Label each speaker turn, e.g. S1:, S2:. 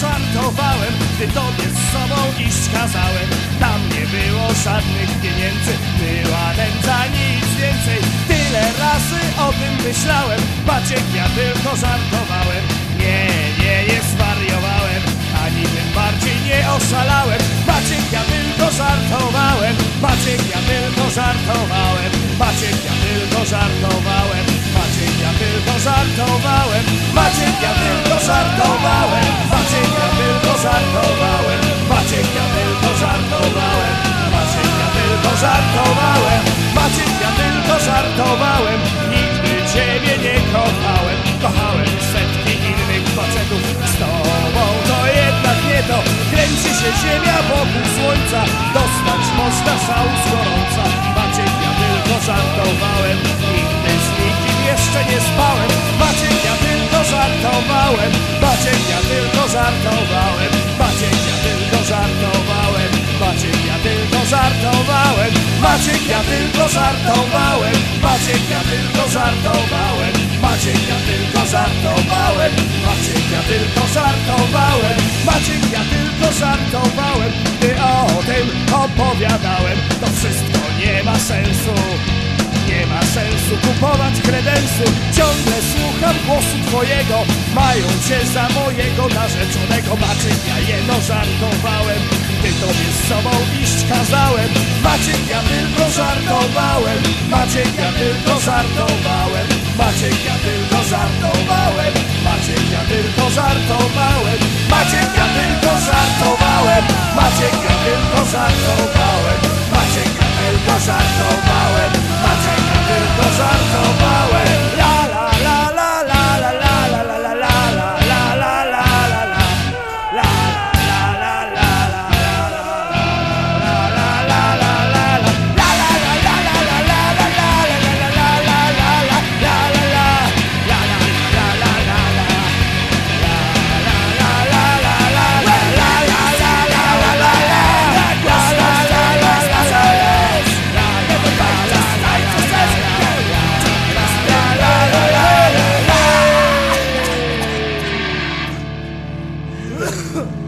S1: żartowałem. Gdy tobie z sobą iść kazałem. Tam nie było żadnych pieniędzy myślałem Maciek, ja tylko żartowałem. Nie, nie, nie zwariowałem Ani tym bardziej nie oszalałem. Maciek, ja tylko żartowałem Maciek, ja tylko żartowałem. Maciek, ja tylko żartowałem Maciek, ja tylko żartowałem. Maciek, ja tylko ziemia wokół słońca. Dostać można szału z gorąca. Maciek, ja tylko żartowałem. Nigdy z nikim jeszcze nie spałem. Maciek, ja tylko żartowałem. Maciek, ja tylko żartowałem. Maciek, ja tylko żartowałem. Maciek, ja tylko żartowałem. Maciek, ja tylko żartowałem. Maciek, ja tylko żartowałem Maciek, ja tylko żartowałem Gdy o tym opowiadałem. To wszystko nie ma sensu nie ma sensu kupować kredensy Ciągle słucham głosu twojego Mają cię za mojego. Narzeczonego Maciek, ja jeno żartowałem Ty tobie z sobą iść kazałem. Maciek, ja tylko żartowałem Maciek, ja tylko żartowałem. Maciek, ja tylko żartowałem Maciek, ja tylko żartowałem psycho power. 哼。